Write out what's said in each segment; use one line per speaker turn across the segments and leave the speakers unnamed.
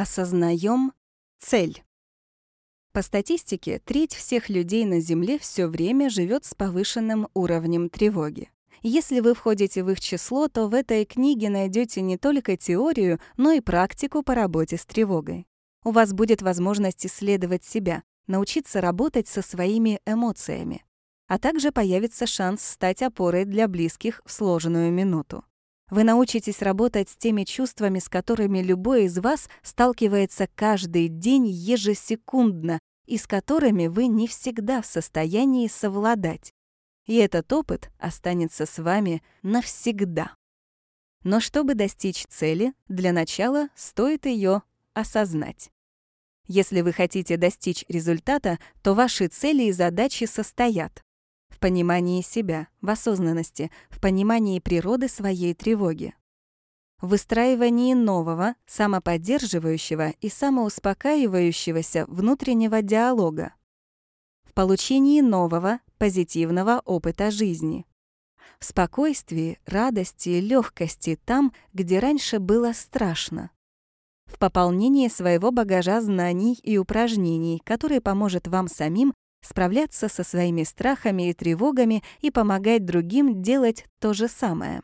Осознаем цель. По статистике, треть всех людей на Земле все время живет с повышенным уровнем тревоги. Если вы входите в их число, то в этой книге найдете не только теорию, но и практику по работе с тревогой. У вас будет возможность исследовать себя, научиться работать со своими эмоциями. А также появится шанс стать опорой для близких в сложную минуту. Вы научитесь работать с теми чувствами, с которыми любой из вас сталкивается каждый день ежесекундно и с которыми вы не всегда в состоянии совладать. И этот опыт останется с вами навсегда. Но чтобы достичь цели, для начала стоит ее осознать. Если вы хотите достичь результата, то ваши цели и задачи состоят в понимании себя, в осознанности, в понимании природы своей тревоги. В выстраивании нового, самоподдерживающего и самоуспокаивающегося внутреннего диалога. В получении нового, позитивного опыта жизни. В спокойствии, радости легкости там, где раньше было страшно. В пополнении своего багажа знаний и упражнений, который поможет вам самим справляться со своими страхами и тревогами и помогать другим делать то же самое.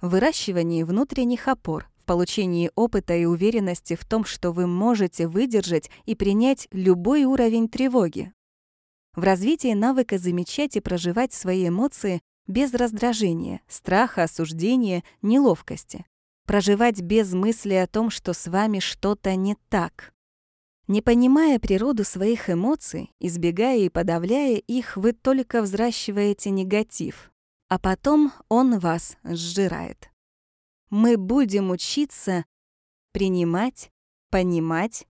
В выращивании внутренних опор, в получении опыта и уверенности в том, что вы можете выдержать и принять любой уровень тревоги. В развитии навыка замечать и проживать свои эмоции без раздражения, страха, осуждения, неловкости. Проживать без мысли о том, что с вами что-то не так. Не понимая природу своих эмоций, избегая и подавляя их, вы только взращиваете негатив, а потом он вас сжирает. Мы будем учиться принимать, понимать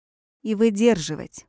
и выдерживать.